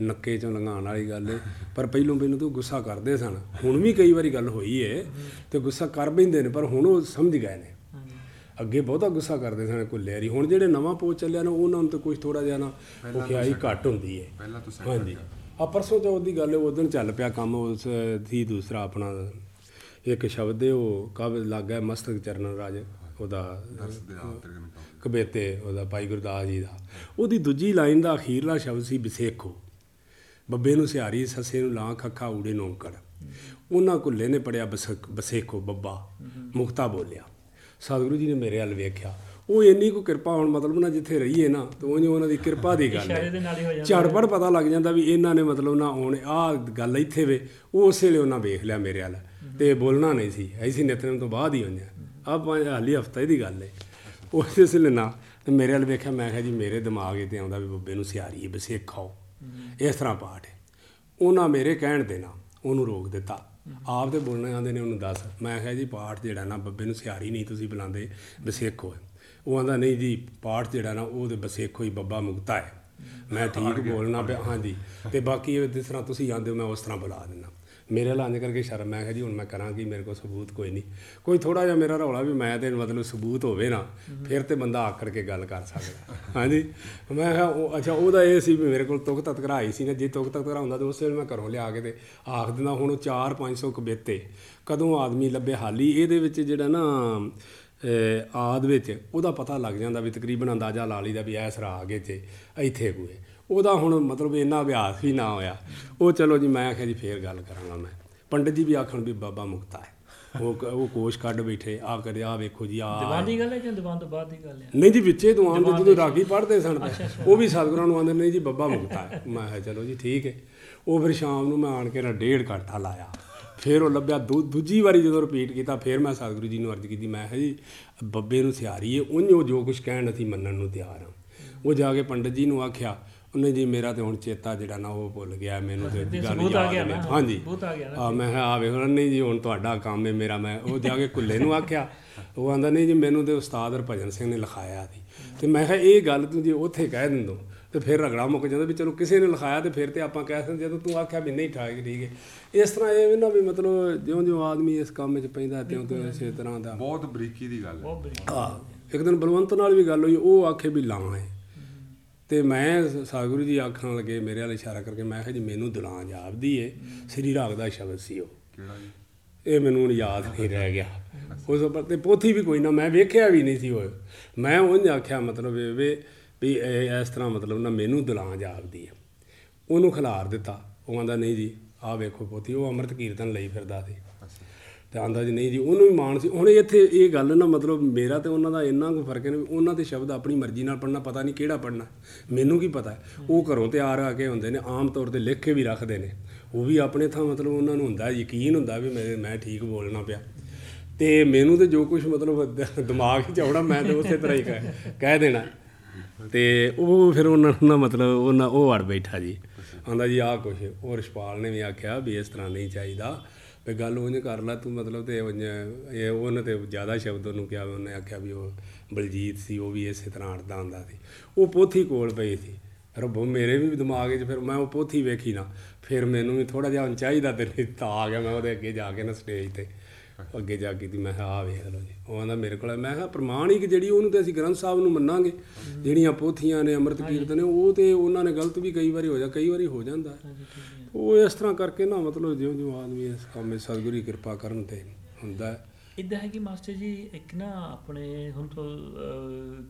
ਨੱਕੇ ਚੋਂ ਲੰਘਾਉਣ ਵਾਲੀ ਗੱਲ ਏ। ਪਰ ਪਹਿਲੋਂ ਪਹਿਲੋਂ ਤੋਂ ਗੁੱਸਾ ਕਰਦੇ ਸਨ। ਹੁਣ ਵੀ ਕਈ ਵਾਰੀ ਗੱਲ ਹੋਈ ਏ ਤੇ ਗੁੱਸਾ ਕਰ ਬੈਂਦੇ ਨੇ ਪਰ ਹੁਣ ਉਹ ਸਮਝ ਗਏ ਨੇ। ਹਾਂਜੀ। ਅੱਗੇ ਬਹੁਤਾ ਗੁੱਸਾ ਕਰਦੇ ਸਨ ਕੁੱਲਿਆਰੀ ਹੁਣ ਜਿਹੜੇ ਨਵਾਂ ਪੋਚ ਚੱਲਿਆ ਨਾ ਉਹਨਾਂ ਨੂੰ ਤਾਂ ਕੁਝ ਥੋੜਾ ਜਿਹਾ ਨਾ ਉਹ ਖਿਆਈ ਘੱਟ ਹੁੰਦੀ ਏ। ਪਹਿਲਾਂ ਤੋਂ ਸੈੱਟ ਹਾਂਜੀ। ਆ। ਪਰਸੋਂ ਚੌਥ ਦੀ ਗੱਲ ਹੈ ਉਦੋਂ ਚੱਲ ਪਿਆ ਕੰਮ ਉਸ ਦੀ ਦੂਸਰਾ ਆਪਣਾ ਇੱਕ ਸ਼ਬਦ ਹੈ ਉਹ ਕਬ ਲੱਗ ਗਿਆ ਮਸਤਕ ਚਰਨ ਰਾਜ। ਉਹਦਾ ਕਬੇਤੇ ਉਹਦਾ ਭਾਈ ਗੁਰਦਾਸ ਜੀ ਦਾ। ਉਹਦੀ ਦੂਜੀ ਲਾਈਨ ਦਾ ਅਖੀਰਲਾ ਸ਼ਬਦ ਸੀ ਵਿਸੇਖੋ ਬੱਬੇ ਨੂੰ ਸਿਹਾਰੀ ਸੱਸੇ ਨੂੰ ਲਾਂ ਖੱਖਾ ਊੜੇ ਨੌਂਕੜ ਉਹਨਾਂ ਕੁੱਲੇ ਨੇ ਪੜਿਆ ਬਸੇਖੋ ਬੱਬਾ। ਮੁਕਤਾ ਬੋਲਿਆ। ਸਤਿਗੁਰੂ ਜੀ ਨੇ ਮੇਰੇ ਵੱਲ ਵੇਖਿਆ। ਉਹ ਇੰਨੀ ਕੋ ਕਿਰਪਾ ਹੁਣ ਮਤਲਬ ਨਾ ਜਿੱਥੇ ਰਹੀਏ ਨਾ ਤੇ ਉਹ ਉਹਨਾਂ ਦੀ ਕਿਰਪਾ ਦੀ ਗੱਲ ਇਸ਼ਾਰੇ ਹੈ ਦੇ ਨਾਲ ਹੀ ਹੋ ਜਾਂਦਾ। ਝੜਪੜ ਪਤਾ ਲੱਗ ਜਾਂਦਾ ਵੀ ਇਹਨਾਂ ਨੇ ਮਤਲਬ ਨਾ ਹੁਣ ਆਹ ਗੱਲ ਇੱਥੇ ਵੇ ਉਹ ਉਸੇ ਵੇਲੇ ਉਹਨਾਂ ਵੇਖ ਲਿਆ ਮੇਰੇ ਵੱਲ। ਤੇ ਬੋਲਣਾ ਨਹੀਂ ਸੀ। ਐਸੀ ਨਿਤਨੇਮ ਤੋਂ ਬਾਅਦ ਹੀ ਹੋਈਆਂ। ਆ ਹਾਲੀ ਹਫਤਾ ਦੀ ਗੱਲ ਹੈ ਉਸ ਇਸ ਲਈ ਨਾ ਤੇ ਮੇਰੇ ਵੱਲ ਵੇਖਿਆ ਮੈਂ ਕਿਹਾ ਜੀ ਮੇਰੇ ਦਿਮਾਗ 'ਤੇ ਆਉਂਦਾ ਵੀ ਬੱਬੇ ਨੂੰ ਸਿਆਰੀ ਹੈ। ਬਸੇਖਾਓ ਇਸ ਤਰ੍ਹਾਂ ਪਾਠ ਹੈ ਉਹਨਾਂ ਮੇਰੇ ਕਹਿਣ ਤੇ ਨਾ ਉਹਨੂੰ ਰੋਕ ਦਿੱਤਾ। ਆਪ ਤੇ ਬੋਲਣੇ ਆਉਂਦੇ ਨੇ ਉਹਨੂੰ ਦੱਸ। ਮੈਂ ਕਿਹਾ ਜੀ ਪਾਠ ਜਿਹੜਾ ਨਾ ਬੱਬੇ ਨੂੰ ਸਿਆਰੀ ਨਹੀਂ ਤੁਸੀਂ ਬੁਲਾਉਂਦੇ ਬਸੇਖੋ ਉਹ ਆਂਦਾ ਨਹੀਂ ਜੀ ਪਾਠ ਜਿਹੜਾ ਨਾ ਉਹ ਤੇ ਬਸੇਖੋ ਹੀ ਬੱਬਾ ਮੁਕਤਾ ਹੈ ਮੈਂ ਠੀਕ ਬੋਲਣਾ ਪਿਆ ਹਾਂਜੀ। ਤੇ ਬਾਕੀ ਇਹ ਜਿਸ ਤਰ੍ਹਾਂ ਤੁਸੀਂ ਆਂਦੇ ਹੋ ਮੈਂ ਉਸ ਤਰ੍ਹਾਂ ਬੁਲਾ ਦਿੰਦਾ। ਮੇਰੇ ਲਾਂਝ ਕਰਕੇ ਸ਼ਰਮ ਮੈਂ ਕਿਹਾ ਜੀ, ਹੁਣ ਮੈਂ ਕਰਾਂਗੀ ਮੇਰੇ ਕੋਲ ਸਬੂਤ ਕੋਈ ਨਹੀਂ। ਕੋਈ ਥੋੜਾ ਜਿਹਾ ਮੇਰਾ ਰੌਲਾ ਵੀ ਮੈਂ ਤੇ ਮਤਲਬ ਸਬੂਤ ਹੋਵੇ ਨਾ, ਫਿਰ ਤੇ ਬੰਦਾ ਆਕੜ ਕੇ ਗੱਲ ਕਰ ਸਕਦਾ। ਹਾਂਜੀ? ਮੈਂ ਕਿਹਾ, ਉਹ ਅੱਛਾ, ਉਹਦਾ ਇਹ ਸੀ ਵੀ ਮੇਰੇ ਕੋਲ ਤੁਕ ਤਤਕਰਾਈ ਸੀ ਨਾ, ਜੇ ਤੁਕ ਹੁੰਦਾ ਤਾਂ ਉਸ ਵੇਲੇ ਮੈਂ ਘਰੋਂ ਲਿਆ ਕੇ ਤੇ ਆਖ ਦਿੰਦਾ, ਹੁਣ ਉਹ 4-500 ਕਬੇਤੇ ਕਦੋਂ ਆਦਮੀ ਲੱਭੇ ਹਾਲੀ? ਇਹਦੇ ਵਿੱਚ ਜਿਹੜਾ ਨਾ, ਅਹ, ਆਦ ਵਿੱਚ ਉਹਦਾ ਪਤਾ ਲੱਗ ਜਾਂਦਾ ਵੀ ਤਕਰੀਬਨ ਅੰਦਾਜ਼ਾ ਲਾ ਲਈਦਾ ਵੀ ਐਸ ਗਏ ਵਿੱਚ ਇੱਥੇ ਕੋਈ ਉਹਦਾ ਹੁਣ ਮਤਲਬ ਇੰਨਾ ਅਭਿਆਸ ਵੀ ਨਾ ਹੋਇਆ। ਉਹ ਚਲੋ ਜੀ ਮੈਂ ਆਖਿਆ ਜੀ ਫੇਰ ਗੱਲ ਕਰਾਂਗਾ ਮੈਂ। ਪੰਡਤ ਜੀ ਵੀ ਆਖਣ ਵੀ ਬਾਬਾ ਮੁਕਤਾ ਹੈ ਉਹ ਉਹ ਕੋਸ਼ ਕੱਢ ਬੈਠੇ ਆ ਕਰੇ ਆ ਵੇਖੋ ਜੀ ਆ ਦੀਵਾਨ ਦੀ ਗੱਲ ਹੈ ਜਾਂ ਦੀਵਾਨ ਤੋਂ ਬਾਅਦ ਦੀ ਗੱਲ ਹੈ? ਨਹੀਂ ਜੀ ਵਿੱਚੇ ਤੋਂ ਆਉਂਦੇ ਜਦੋਂ ਰਾਗੀ ਪੜ੍ਹਦੇ ਸਨ ਉਹ ਵੀ ਸਤਿਗੁਰਾਂ ਨੂੰ ਆਂਦੇ ਨਹੀਂ ਜੀ ਬੱਬਾ ਮੁਕਤਾ ਹੈ ਮੈਂ ਕਿਹਾ ਚਲੋ ਜੀ ਠੀਕ ਹੈ। ਉਹ ਫਿਰ ਸ਼ਾਮ ਨੂੰ ਮੈਂ ਆਣ ਕੇ ਨਾ ਡੇਢ ਘੰਟਾ ਲਾਇਆ। ਫਿਰ ਉਹ ਲੱਭਿਆ ਦੂ- ਦੂਜੀ ਵਾਰੀ ਜਦੋਂ ਰਿਪੀਟ ਕੀਤਾ ਫਿਰ ਮੈਂ ਸਤਿਗੁਰੂ ਜੀ ਨੂੰ ਅਰਜ਼ ਕੀਤੀ। ਮੈਂ ਕਿਹਾ ਜੀ ਬੱਬੇ ਨੂੰ ਸਿਹਾਰੀ ਹੈ ਉਹਨੇ ਉਹ ਜੋ ਕੁਝ ਕਹਿਣ ਅਸੀਂ ਮੰਨਣ ਨੂੰ ਤਿਆਰ ਹਾਂ। ਉਹ ਜਾ ਕੇ ਪੰਡਤ ਜੀ ਨੂੰ ਆਖਿਆ ਉਹਨੇ ਜੀ ਮੇਰਾ ਤੇ ਹੁਣ ਚੇਤਾ ਜਿਹੜਾ ਨਾ ਉਹ ਭੁੱਲ ਗਿਆ ਮੈਨੂੰ ਤੇ ਗੱਲ ਸਬੂਤ ਆ ਯਾਦ ਗਿਆ ਨਾ। ਹਾਂਜੀ। ਸਬੂਤ ਆ ਗਿਆ ਨਾ। ਆ ਮੈਂ ਕਿਹਾ ਆ ਵੇਖ ਨਹੀਂ ਜੀ ਹੁਣ ਤੁਹਾਡਾ ਕੰਮ ਹੈ ਮੇਰਾ ਮੈਂ ਉਹ ਜਾ ਕੇ ਕੁੱਲੇ ਨੂੰ ਆਖਿਆ। ਉਹ ਆਂਦਾ ਨਹੀਂ ਜੀ ਮੈਨੂੰ ਤੇ ਉਸਤਾਦ ਹਰਭਜਨ ਸਿੰਘ ਨੇ ਲਿਖਾਇਆ ਸੀ। ਤੇ ਮੈਂ ਕਿਹਾ ਇਹ ਗੱਲ ਤੂੰ ਜੇ ਉੱਥੇ ਕਹਿ ਦਿੰਦੋ ਤੇ ਫਿਰ ਰਗੜਾ ਮੁੱਕ ਜਾਂਦਾ ਵੀ ਚਲੋ ਕਿਸੇ ਨੇ ਲਿਖਾਇਆ ਤੇ ਫਿਰ ਤੇ ਆਪਾਂ ਕਹਿ ਸਕਦੇ ਜਦੋਂ ਤੂੰ ਆਖਿਆ ਵੀ ਨਹੀਂ ਠਾਕ ਠੀਕ ਹੈ ਇਸ ਤਰ੍ਹਾਂ ਇਹ ਵੀ ਨਾ ਵੀ ਮਤਲਬ ਜਿਉਂ-ਜਿਉਂ ਆਦਮੀ ਇਸ ਕੰਮ ਵਿੱਚ ਪੈਂਦਾ ਤਿਉਂ-ਤਿਉਂ ਇਸੇ ਤਰ੍ਹਾਂ ਦਾ। ਬਹੁਤ ਬਰੀਕੀ ਦੀ ਗੱਲ ਹੈ। ਬਹੁਤ ਆ ਇੱਕ ਦਿਨ ਬਲਵੰਤ ਨਾਲ ਵੀ ਗੱਲ ਹੋਈ ਉਹ ਆਖੇ ਵੀ ਲਾਂ ਹੈ ਤੇ ਮੈਂ ਸਾਗੁਰੂ ਜੀ ਆਖਣ ਲੱਗੇ ਮੇਰੇ ਵਾਲ ਇਸ਼ਾਰਾ ਕਰਕੇ ਮੈਂ ਕਿਹਾ ਜੀ ਮੈਨੂੰ ਦੁਲਾਂ ਜਾਪਦੀ ਏ। ਸ੍ਰੀ ਰਾਗ ਦਾ ਸ਼ਬਦ ਸੀ ਉਹ। ਇਹ ਮੈਨੂੰ ਯਾਦ ਨਹੀਂ ਰਹਿ ਗਿਆ। ਉਸ ਉੱਪਰ ਤੇ ਪੋਥੀ ਵੀ ਕੋਈ ਨਾ ਮੈਂ ਵੇਖਿਆ ਵੀ ਨਹੀਂ ਸੀ ਉਹ। ਮੈਂ ਉਹਨੇ ਆਖਿਆ ਮਤਲਬ ਇਹ ਵੇ ਇਸ ਤਰ੍ਹਾਂ ਮਤਲਬ ਨਾ ਮੈਨੂੰ ਦੁਲਾਂ ਜਾਪਦੀ ਹੈ ਉਹਨੂੰ ਖਿਲਾਰ ਦਿੱਤਾ। ਉਹ ਆਂਦਾ ਨਹੀਂ ਜੀ ਆਹ ਵੇਖੋ ਪੋਥੀ ਉਹ ਅੰਮ੍ਰਿਤ ਕੀਰਤਨ ਲਈ ਫਿਰਦਾ ਸੀ। ਤੇ ਆਂਦਾ ਜੀ, ਨਹੀਂ ਜੀ, ਉਹਨੂੰ ਵੀ ਮਾਣ ਸੀ। ਹੁਣ ਇੱਥੇ ਇਹ ਗੱਲ ਨਾ ਮਤਲਬ ਮੇਰਾ ਤੇ ਉਹਨਾਂ ਦਾ ਇੰਨਾ ਕੁ ਫ਼ਰਕ ਹੈ ਨਾ ਵੀ ਉਹਨਾਂ 'ਤੇ ਸ਼ਬਦ ਆਪਣੀ ਮਰਜ਼ੀ ਨਾਲ ਪੜਨਾ ਪਤਾ ਨਹੀਂ ਕਿਹੜਾ ਪੜਨਾ ਮੈਨੂੰ ਕੀ ਪਤਾ? ਉਹ ਘਰੋਂ ਤਿਆਰ ਆ ਕੇ ਹੁੰਦੇ ਨੇ, ਆਮ ਤੌਰ ਤੇ ਲਿਖ ਕੇ ਵੀ ਰੱਖਦੇ ਨੇ। ਉਹ ਵੀ ਆਪਣੇ ਥਾਂ ਮਤਲਬ ਉਹਨਾਂ ਨੂੰ ਹੁੰਦਾ, ਯਕੀਨ ਹੁੰਦਾ ਵੀ ਮੈਂ ਮੈਂ ਠੀਕ ਬੋਲਣਾ ਪਿਆ। ਤੇ ਮੈਨੂੰ ਤੇ ਜੋ ਕੁਝ ਮਤਲਬ ਦਿਮਾਗ 'ਚ ਆਉਣਾ, ਮੈਂ ਤੇ ਉਸੇ ਤਰ੍ਹਾਂ ਹੀ ਕਹਿ ਕਹਿ ਦੇਣਾ। ਤੇ ਉਹ ਫਿਰ ਉਹਨਾਂ ਨੂੰ ਨਾ ਮਤਲਬ ਉਹਨਾਂ, ਉਹ ਵੜ ਬੈਠਾ ਜੀ। ਆਂਦਾ ਜੀ, ਆਹ ਕੁਛ, ਉਹ ਰਿਸ਼ਪਾਲ ਨੇ ਵੀ ਆਖਿਆ ਵੀ ਇਸ ਤਰ੍ਹਾਂ ਨਹੀਂ ਚਾਹੀਦਾ। ਵੀ ਗੱਲ ਉਂਝ ਕਰ ਲੈ ਤੂੰ, ਮਤਲਬ ਤੇ ਉਂਝ ਇਹ ਉਹਨੇ ਤੇ ਜ਼ਿਆਦਾ ਸ਼ਬਦ ਉਹਨੂੰ ਕਿਹਾ, ਉਹਨੇ ਆਖਿਆ ਵੀ ਉਹ ਬਲਜੀਤ ਸੀ, ਉਹ ਵੀ ਇਸੇ ਤਰ੍ਹਾਂ ਅੜਦਾ ਹੁੰਦਾ ਸੀ। ਉਹ ਪੋਥੀ ਕੋਲ ਪਈ ਸੀ। ਰੱਬੋ, ਮੇਰੇ ਵੀ ਦਿਮਾਗ 'ਚ ਫਿਰ ਮੈਂ ਉਹ ਪੋਥੀ ਵੇਖੀ ਨਾ, ਫਿਰ ਮੈਨੂੰ ਵੀ ਥੋੜਾ ਜਿਹਾ ਹੁਣ ਚਾਹੀਦਾ ਤੇ ਤਾਂ ਆ ਗਿਆ, ਮੈਂ ਉਹਦੇ ਅੱਗੇ ਜਾ ਕੇ ਨਾ ਸਟੇਜ ਤੇ। ਅੱਗੇ ਜਾ ਕੇ ਦੀ ਮੈਂ ਕਿਹਾ ਆ ਵੇਖ ਲਓ ਜੀ ਉਹ ਆਂਦਾ ਮੇਰੇ ਕੋਲ। ਮੈਂ ਕਿਹਾ ਪ੍ਰਮਾਣਿਕ ਜਿਹੜੀ ਉਹਨੂੰ ਤੇ ਅਸੀਂ ਗ੍ਰੰਥ ਸਾਹਿਬ ਨੂੰ ਮੰਨਾਂਗੇ ਜਿਹੜੀਆਂ ਪੋਥੀਆਂ ਨੇ ਅੰਮ੍ਰਿਤ ਕੀਰਤਨ ਨੇ ਉਹ ਤੇ ਉਹਨਾਂ ਨੇ ਗਲਤ ਵੀ ਕਈ ਵਾਰੀ ਹੋ ਜਾ ਕਈ ਵਾਰੀ ਹੋ ਜਾਂਦਾ। ਉਹ ਇਸ ਤਰ੍ਹਾਂ ਕਰਕੇ ਨਾ ਮਤਲਬ ਜਿਉਂ ਜਿਉਂ ਆਦਮੀ ਇਸ ਕੰਮ ਵਿੱਚ ਸਤਿਗੁਰੂ ਦੀ ਕਿਰਪਾ ਕਰਨ ਤੇ ਹੁੰਦਾ ਹੈ। ਇਦਾਂ ਹੈ ਕਿ ਮਾਸਟਰ ਜੀ ਇੱਕ ਨਾ ਆਪਣੇ ਹੁਣ ਤੋਂ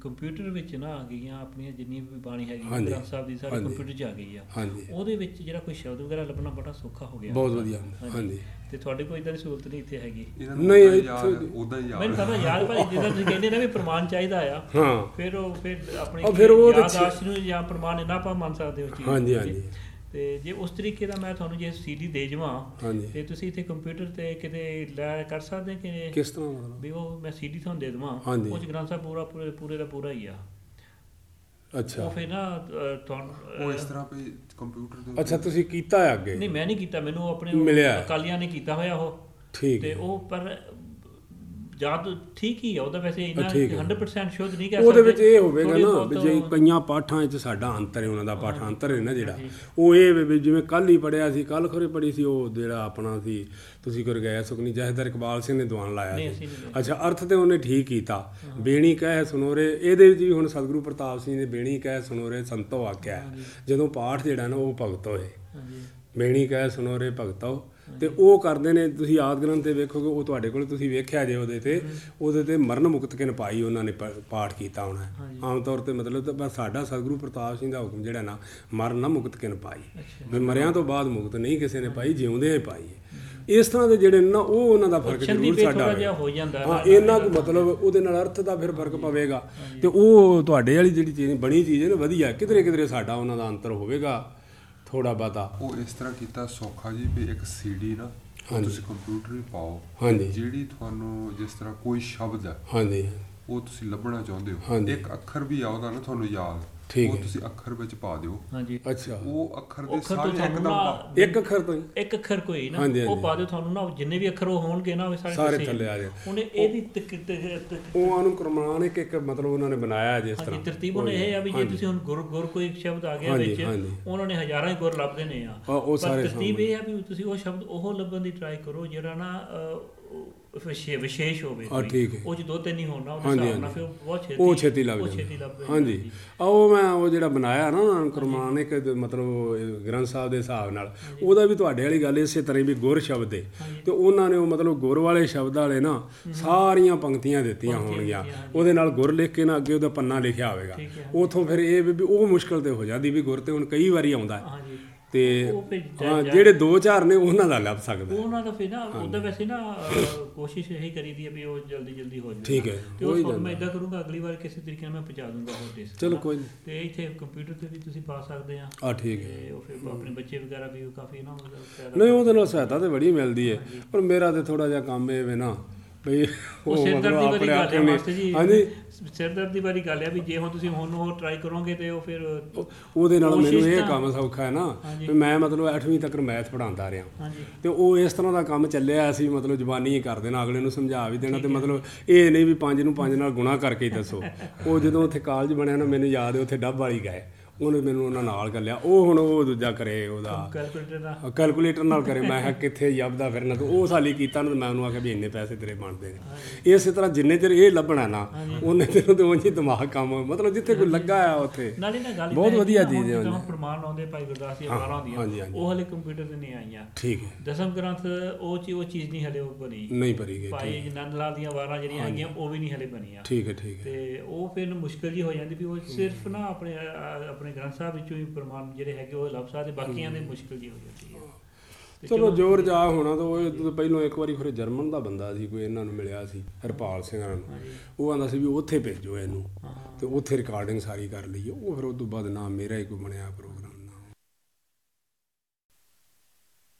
ਕੰਪਿਊਟਰ ਵਿੱਚ ਨਾ ਆ ਗਈਆਂ ਆਪਣੀਆਂ ਜਿੰਨੀ ਵੀ ਬਾਣੀ ਹੈਗੀ। ਗ੍ਰੰਥ ਸਾਹਿਬ ਦੀ ਹਾਂਜੀ। ਕੰਪਿਊਟਰ 'ਚ ਆ ਗਈ ਆ ਹਾਂਜੀ ਉਹਦੇ ਵਿੱਚ ਜਿਹੜਾ ਕੋਈ ਸ਼ਬਦ ਵਗੈਰਾ ਲੱਭਣਾ ਬੜਾ ਸੌਖਾ ਹੋ ਗਿਆ ਬਹੁਤ ਵਧੀਆ। ਹਾਂਜੀ ਤੇ ਤੁਹਾਡੇ ਕੋਲ ਇਦਾਂ ਦੀ ਸਹੂਲਤ ਨਹੀਂ ਇੱਥੇ ਹੈਗੀ ਨਹੀਂ, ਨੂੰ ਇੱਥੇ- ਯਾਦ ਉਦਾਂ ਹੀ ਮੈਨੂੰ ਯਾਦ ਪਤਾ ਯਾਰ ਭਾਈ ਜਿੱਦਾਂ ਤੁਸੀਂ ਕਹਿੰਦੇ ਨਾ ਵੀ ਪ੍ਰਮਾਣ ਚਾਹੀਦਾ ਆ ਹਾਂ ਫਿਰ ਉਹ ਫਿਰ ਆਪਣੀ ਉਹ ਫਿਰ ਉਹ ਤੇ ਯਾਦਾਸ਼ਤ ਨੂੰ ਜਾਂ ਪ੍ਰਮਾਣ ਇਹਨਾਂ ਆਪਾਂ ਮੰਨ ਸਕਦੇ ਹੋ ਚੀਜ਼ ਹਾਂਜੀ। ਹਾਂਜੀ। ਤੇ ਜੇ ਉਸ ਤਰੀਕੇ ਦਾ ਮੈਂ ਤੁਹਾਨੂੰ ਜੇ ਸੀਡੀ ਦੇ ਜਾਵਾਂ ਹਾਂਜੀ। ਤੇ ਤੁਸੀਂ ਇੱਥੇ ਕੰਪਿਊਟਰ ਤੇ ਕਿਤੇ ਲੈ ਕਰ ਸਕਦੇ ਕਿ ਕਿਸ ਤਰ੍ਹਾਂ ਮਤਲਬ? ਵੀ ਉਹ ਮੈਂ ਸੀਡੀ ਤੁਹਾਨੂੰ ਦੇ ਦੇਵਾਂ। ਉਹ ਚ ਗ੍ਰੰਥ ਸਾਹਿਬ ਪੂਰਾ ਪੂਰੇ ਦਾ ਪੂਰਾ ਹੀ ਆ। ਅੱਛਾ। ਉਹ ਫਿਰ ਨਾ ਤੁਹਾਨੂੰ ਉਹ ਇਸ ਤਰ੍ਹਾਂ ਵੀ ਕੰਪਿਊਟਰ ਦੇ ਅੱਛਾ ਤੁਸੀਂ ਕੀਤਾ ਹੈ ਅੱਗੇ? ਨਹੀਂ ਮੈਂ ਨਹੀਂ ਕੀਤਾ। ਮੈਨੂੰ ਆਪਣੇ। ਅਕਾਲੀਆਂ ਨੇ ਕੀਤਾ ਹੋਇਆ ਉਹ। ਠੀਕ ਤੇ ਉਹ ਪਰ ਜਦ ਠੀਕ ਹੀ ਆ ਉਹਦਾ ਵੈਸੇ ਇੰਨਾ ਠੀਕ ਹੈ। 100% ਸ਼ੁੱਧ ਨਹੀਂ ਕਹਿ ਉਹਦੇ ਸਕਦੇ। ਵਿੱਚ ਇਹ ਹੋਵੇਗਾ ਨਾ ਵੀ ਜੇ ਕਈਆਂ ਪਾਠਾਂ ਵਿੱਚ ਸਾਡਾ ਅੰਤਰ ਹੈ ਉਹਨਾਂ ਦਾ ਪਾਠ ਅੰਤਰ ਹੈ ਨਾ ਜਿਹੜਾ। ਉਹ ਇਹ ਵੇ ਜਿਵੇਂ ਕੱਲ ਹੀ ਪੜਿਆ ਸੀ ਕੱਲ ਖਰੇ ਪੜੀ ਸੀ ਉਹ ਜਿਹੜਾ ਆਪਣਾ ਸੀ ਤੁਸੀਂ ਕਰ ਗਏ ਸੁਖਨੀ ਜਹਦਰ ਇਕਬਾਲ ਸਿੰਘ ਨੇ ਦੀਵਾਨ ਲਾਇਆ ਸੀ। ਅੱਛਾ ਅਰਥ ਤੇ ਉਹਨੇ ਠੀਕ ਕੀਤਾ। ਬੇਣੀ ਕਹਿ ਸੁਨੋਰੇ ਇਹਦੇ ਵਿੱਚ ਵੀ ਹੁਣ ਸਤਿਗੁਰੂ ਪ੍ਰਤਾਪ ਸਿੰਘ ਨੇ ਬੇਣੀ ਕਹਿ ਸੁਨੋਰੇ ਸੰਤੋ ਆਖਿਆ। ਜਦੋਂ ਪਾਠ ਜਿਹੜਾ ਨਾ ਉਹ ਭਗਤ ਹੋਏ। ਬੇਣੀ ਕਹਿ ਸੁਨੋਰੇ ਭਗਤੋ ਤੇ ਉਹ ਕਰਦੇ ਨੇ ਤੁਸੀਂ ਯਾਦ ਗ੍ਰੰਥ ਤੇ ਵੇਖੋਗੇ ਉਹ ਤੁਹਾਡੇ ਕੋਲ ਤੁਸੀਂ ਵੇਖਿਆ ਜੇ ਉਹਦੇ ਤੇ ਉਹਦੇ ਤੇ ਮਰਨ ਮੁਕਤ ਕਿਨ ਪਾਈ ਉਹਨਾਂ ਨੇ ਪਾਠ ਕੀਤਾ ਹੋਣਾ। ਆਮ ਤੌਰ ਤੇ ਮਤਲਬ ਸਾਡਾ ਸਤਿਗੁਰੂ ਪ੍ਰਤਾਪ ਸਿੰਘ ਦਾ ਹੁਕਮ ਜਿਹੜਾ ਨਾ ਮਰਨ ਨਾ ਮੁਕਤ ਕਿਨ ਪਾਈ। ਵੀ ਮਰਿਆਂ ਤੋਂ ਬਾਅਦ ਮੁਕਤ ਨਹੀਂ ਕਿਸੇ ਨੇ ਪਾਈ ਜਿਉਂਦੇ ਹੀ ਪਾਈ। ਇਸ ਤਰ੍ਹਾਂ ਦੇ ਜਿਹੜੇ ਨੇ ਨਾ ਉਹ ਉਹਨਾਂ ਦਾ ਫ਼ਰਕ ਜ਼ਰੂਰ ਸਾਡਾ। ਹੋ ਜਾਂਦਾ ਹਾਂ ਨਾ- ਇਹਨਾਂ ਕੋ ਮਤਲਬ ਉਹਦੇ ਨਾਲ ਅਰਥ ਦਾ ਫਿਰ ਫ਼ਰਕ ਪਵੇਗਾ। ਤੇ ਉਹ ਤੁਹਾਡੇ ਵਾਲੀ ਜਿਹੜੀ ਚੀਜ਼ ਬਣੀ ਚੀਜ਼ ਹੈ ਨਾ ਵਧੀਆ ਕਿਧਰੇ ਕਿਧਰੇ ਸਾਡਾ ਉਹਨਾਂ ਦਾ ਅੰਤਰ ਹੋਵੇਗਾ। ਥੋੜਾ ਬਾਤਾ ਉਹ ਇਸ ਤਰ੍ਹਾਂ ਕੀਤਾ ਸੌਖਾ ਜੀ ਵੀ ਇੱਕ ਸੀਡੀ ਨਾ। ਤੁਸੀਂ ਕੰਪਿਊਟਰ ਵੀ ਪਾਓ ਹਾਂਜੀ। ਜਿਹੜੀ ਤੁਹਾਨੂੰ ਜਿਸ ਤਰ੍ਹਾਂ ਕੋਈ ਸ਼ਬਦ ਹੈ ਹਾਂਜੀ ਉਹ ਤੁਸੀਂ ਲੱਭਣਾ ਚਾਹੁੰਦੇ ਹੋ। ਇੱਕ ਅੱਖਰ ਵੀ ਆ ਉਹਦਾ ਨਾ ਤੁਹਾਨੂੰ ਯਾਦ ਠੀਕ ਉਹ ਹੈ। ਤੁਸੀਂ ਅੱਖਰ ਵਿੱਚ ਪਾ ਦਿਓ ਹਾਂਜੀ ਅੱਛਾ ਉਹ ਅੱਖਰ ਦੇ ਅੱਖਰ ਤੋਂ ਸਾਰੇ ਤੁਹਾਨੂੰ ਇੱਕਦਮ ਨਾ ਇੱਕ ਅੱਖਰ ਤੋਂ ਹੀ ਇੱਕ ਅੱਖਰ ਕੋਈ ਨਾ ਹਾਂਜੀ, ਉਹ ਹਾਂਜੀ। ਪਾ ਦਿਓ ਤੁਹਾਨੂੰ ਨਾ ਜਿੰਨੇ ਵੀ ਅੱਖਰ ਉਹ ਹੋਣਗੇ ਨਾ ਉਹ ਸਾਰੇ ਸਾਰੇ। ਥੱਲੇ ਆ ਜਾਣ। ਉਹਨੇ ਇਹਦੀ ਤਕ- ਤਕ- ਤਕ- ਉਹ ਅਨੁਕ੍ਰਮਾਨ ਇੱਕ ਇੱਕ ਮਤਲਬ ਉਹਨਾਂ ਨੇ ਬਣਾਇਆ ਜਿਸ ਤਰ੍ਹਾਂ ਹਾਂਜੀ ਤਰਤੀਬ ਉਹਨੇ ਇਹ ਆ ਵੀ ਜੇ। ਤੁਸੀਂ ਹੁਣ ਗੁਰ ਗੁਰ ਕੋਈ ਸ਼ਬਦ ਆ ਗਿਆ ਹਾਂਜੀ, ਵਿੱਚ ਹਾਂਜੀ। ਉਹਨਾਂ ਨੇ ਹਜ਼ਾਰਾਂ ਹੀ ਗੁਰ ਲੱਭਦੇ ਨੇ ਆ ਹਾਂ, ਉਹ ਪਰ ਸਾਰੇ ਤਰਤੀਬ। ਇਹ ਆ ਵੀ ਤੁਸੀਂ ਉਹ ਸ਼ਬਦ ਉਹ ਲੱਭਣ ਦੀ ਟਰਾਈ ਕਰੋ ਜਿਹੜਾ ਨਾ ਅਹ, ਉਹ ਵਿਸ਼ੇ- ਵਿਸ਼ੇਸ਼ ਹੋਵੇ ਹਾਂ। ਠੀਕ ਹੈ। ਉਹ ਚ ਦੋ ਤਿੰਨ ਹੀ ਹੋਣਾ ਉਹਦੇ ਹਿਸਾਬ ਨਾਲ। ਫਿਰ ਬਹੁਤ ਛੇਤੀ ਉਹ ਛੇਤੀ ਲੱਗ ਜਾਂਦਾ। ਹਾਂਜੀ। ਆ ਉਹ ਮੈਂ ਉਹ ਜਿਹੜਾ ਬਣਾਇਆ ਨਾ ਅਨੁਕ੍ਰਮਾਨ ਇੱਕ ਮਤਲਬ ਗ੍ਰੰਥ ਸਾਹਿਬ ਦੇ ਹਿਸਾਬ ਨਾਲ ਉਹਦਾ ਵੀ ਤੁਹਾਡੇ ਵਾਲੀ ਗੱਲ ਇਸੇ ਤਰ੍ਹਾਂ ਵੀ ਗੁਰ ਸ਼ਬਦ ਹੈ ਤੇ ਉਹਨਾਂ ਨੇ ਉਹ ਮਤਲਬ ਗੁਰ ਵਾਲੇ ਸ਼ਬਦ ਵਾਲੇ ਨਾ ਸਾਰੀਆਂ ਪੰਕਤੀਆਂ ਦਿੱਤੀਆਂ ਹੋਣਗੀਆਂ। ਉਹਦੇ ਨਾਲ ਗੁਰ ਲਿਖ ਕੇ ਨਾ ਅੱਗੇ ਉਹਦਾ ਪੰਨਾ ਲਿਖਿਆ ਹੋਵੇਗਾ। ਉਥੋਂ ਫਿਰ ਇਹ ਵੀ ਉਹ ਮੁਸ਼ਕਲ ਤੇ ਹੋ ਜਾਂਦੀ ਵੀ ਗੁਰ ਤੇ ਹੁਣ ਕਈ ਵਾਰੀ ਆਉਂਦਾ। ਤੇ ਉਹ ਹਾਂ ਜਿਹੜੇ ਦੋ ਚਾਰ ਨੇ ਉਹਨਾਂ ਦਾ ਲੱਭ ਸਕਦਾ ਉਹ ਉਹਨਾਂ ਦਾ ਫਿਰ ਨਾ ਉਹਦਾ ਵੈਸੇ ਨਾ ਕੋਸ਼ਿਸ਼ ਇਹੀ ਕਰੀਦੀ ਹੈ ਵੀ ਉਹ ਜਲਦੀ ਜਲਦੀ ਹੋ ਜਾਵੇ। ਠੀਕ ਹੈ, ਤੇ ਉਹ ਮੈਂ। ਇਦਾਂ ਕਰੂੰਗਾ ਅਗਲੀ ਵਾਰ ਕਿਸੇ ਤਰੀਕੇ ਨਾਲ ਮੈਂ ਪਹੁੰਚਾ ਦੂੰਗਾ ਉਹ ਡਿਸਕ ਚਲੋ ਕੋਈ ਨਹੀਂ ਤੇ ਇੱਥੇ ਕੰਪਿਊਟਰ ਤੇ ਵੀ ਤੁਸੀਂ ਪਾ ਸਕਦੇ ਆ। ਆ ਠੀਕ ਹੈ। ਉਹ ਫਿਰ ਆਪਣੇ ਬੱਚੇ ਵਗੈਰਾ ਵੀ ਕਾਫੀ ਨਾ ਮਤਲਬ ਨਹੀਂ ਉਹਦੇ ਨਾਲ ਸਹਾਇਤਾ ਤੇ ਬੜੀ ਮਿਲਦੀ ਹੈ। ਪਰ ਮੇਰਾ ਤੇ ਥੋੜਾ ਜਿਹਾ ਕੰਮ ਇਹ ਵੇ ਨਾ ਬਈ ਉਹ ਉਹ ਸਿਰਦਰਦੀ ਮਤਲਬ ਵਾਲੀ ਗੱਲ ਹੈ ਮਾਸਟਰ ਜੀ। ਹਾਂਜੀ। ਸਿਰਦਰਦੀ ਵਾਲੀ ਗੱਲ ਹੈ ਵੀ ਜੇ ਹੁਣ ਤੁਸੀਂ ਹੁਣ ਉਹ ਟਰਾਈ ਕਰੋਗੇ ਤੇ ਉਹ ਫਿਰ ਉਹ- ਉਹਦੇ ਨਾਲ ਮੈਨੂੰ ਇਹ ਕੰਮ ਸੌਖਾ ਹੈ ਨਾ। ਵੀ ਮੈਂ ਮਤਲਬ 8ਵੀਂ ਤੱਕ ਮੈਥ ਪੜਾਉਂਦਾ ਰਿਹਾ। ਤੇ ਉਹ ਇਸ ਤਰ੍ਹਾਂ ਦਾ ਕੰਮ ਚੱਲਿਆ ਅਸੀਂ ਮਤਲਬ ਜ਼ਬਾਨੀ ਹੀ ਕਰ ਦੇਣਾ ਅਗਲੇ ਨੂੰ ਸਮਝਾ ਵੀ ਦੇਣਾ ਤੇ ਮਤਲਬ ਇਹ ਨਹੀਂ ਵੀ ਪੰਜ ਨੂੰ ਪੰਜ ਨਾਲ ਗੁਣਾ ਕਰਕੇ ਦੱਸੋ। ਉਹ ਜਦੋਂ ਉੱਥੇ ਕਾਲਜ ਬਣਿਆ ਨਾ ਮੈਨੂੰ ਯਾਦ ਹੈ ਉੱਥੇ ਡੱਬ ਵਾਲੀ ਗਏ ਉਹਨੇ ਮੈਨੂੰ ਉਹਨਾਂ ਨਾਲ ਕਰ ਲਿਆ। ਉਹ ਹੁਣ ਉਹ ਦੂਜਾ ਕਰੇ ਉਹਦਾ। ਕੈਲਕੂਲੇਟਰ ਨਾਲ? ਕਰੇ। ਮੈਂ ਕਿਹਾ ਕਿੱਥੇ ਜਬਦਾ ਫਿਰਨਾ? ਤੂੰ ਉਹ ਸਾਲੀ ਕੀਤਾ ਨਾ ਮੈਂ ਉਹਨੂੰ ਆਖਿਆ ਵੀ ਇੰਨੇ ਪੈਸੇ ਤੇਰੇ ਬਣਦੇ ਨੇ। ਇਸੇ ਤਰ੍ਹਾਂ ਜਿੰਨੇ ਚਿਰ ਇਹ ਲੱਭਣਾ ਨਾ ਉਹਨੇ ਚਿਰ ਤੇ ਉਂਝ ਦਿਮਾਗ ਕੰਮ ਮਤਲਬ ਜਿੱਥੇ ਕੋਈ ਲੱਗਾ ਆ ਉੱਥੇ। ਬਹੁਤ ਵਧੀਆ ਚੀਜ਼ ਹੈ। ਪ੍ਰਮਾਣ ਆਉਂਦੇ ਭਾਈ ਗੁਰਦਾਸ ਜੀ ਹੁੰਦੀਆਂ ਹਾਂਜੀ। ਉਹ ਹਲੇ ਕੰਪਿਊਟਰ ਤੇ ਨਹੀਂ ਆਈਆਂ। ਠੀਕ ਹੈ। ਦਸਮ ਗ੍ਰੰਥ ਉਹ ਚੀ ਉਹ ਚੀਜ਼ ਨਹੀਂ ਹਲੇ ਉਹ ਬਣੀ। ਨਹੀਂ ਭਰੀ ਗਈ ਭਾਈ ਨੰਦ ਲਾਲ ਦੀਆਂ ਵਾਰਾਂ ਜਿਹੜੀਆਂ ਹੈਗੀਆਂ ਉਹ ਵੀ ਨਹੀਂ ਹਲੇ ਬਣੀਆਂ। ਠੀਕ ਹੈ ਠੀਕ ਹੈ। ਤੇ ਉਹ ਫਿਰ ਮੁਸ਼ਕਲ ਜੀ ਹੋ ਜਾਂਦੀ ਵੀ ਉਹ ਸਿਰਫ ਨਾ ਆਪਣੇ ਆਪਣੇ ਗ੍ਰੰਥ ਸਾਹਿਬ ਵਿੱਚੋਂ ਹੀ ਪ੍ਰਮਾਣ ਜਿਹੜੇ ਹੈਗੇ ਉਹ ਲੱਭ ਸਕਦੇ ਬਾਕੀਆਂ ਦੇ ਮੁਸ਼ਕਲ ਜੀ ਹੋ ਜਾਂਦੀ ਹੈ। ਚਲੋ ਜੋਰ ਜਾ ਹੋਣਾ ਤਾਂ ਉਹ ਪਹਿਲਾਂ ਇੱਕ ਵਾਰੀ ਖਰੇ ਜਰਮਨ ਦਾ ਬੰਦਾ ਸੀ ਕੋਈ ਇਹਨਾਂ ਨੂੰ ਮਿਲਿਆ ਸੀ ਹਰਪਾਲ ਸਿੰਘਾਂ ਨੂੰ। ਉਹ ਆਂਦਾ ਸੀ ਵੀ ਉੱਥੇ ਭੇਜੋ ਇਹਨੂੰ। ਤੇ ਉੱਥੇ ਰਿਕਾਰਡਿੰਗ ਸਾਰੀ ਕਰ ਲਈ ਉਹ ਫਿਰ ਉਸ ਤੋਂ ਬਾਅਦ ਨਾਮ ਮੇਰਾ ਹੀ ਕੋਈ ਬਣਿਆ ਪ੍ਰੋਗਰਾਮ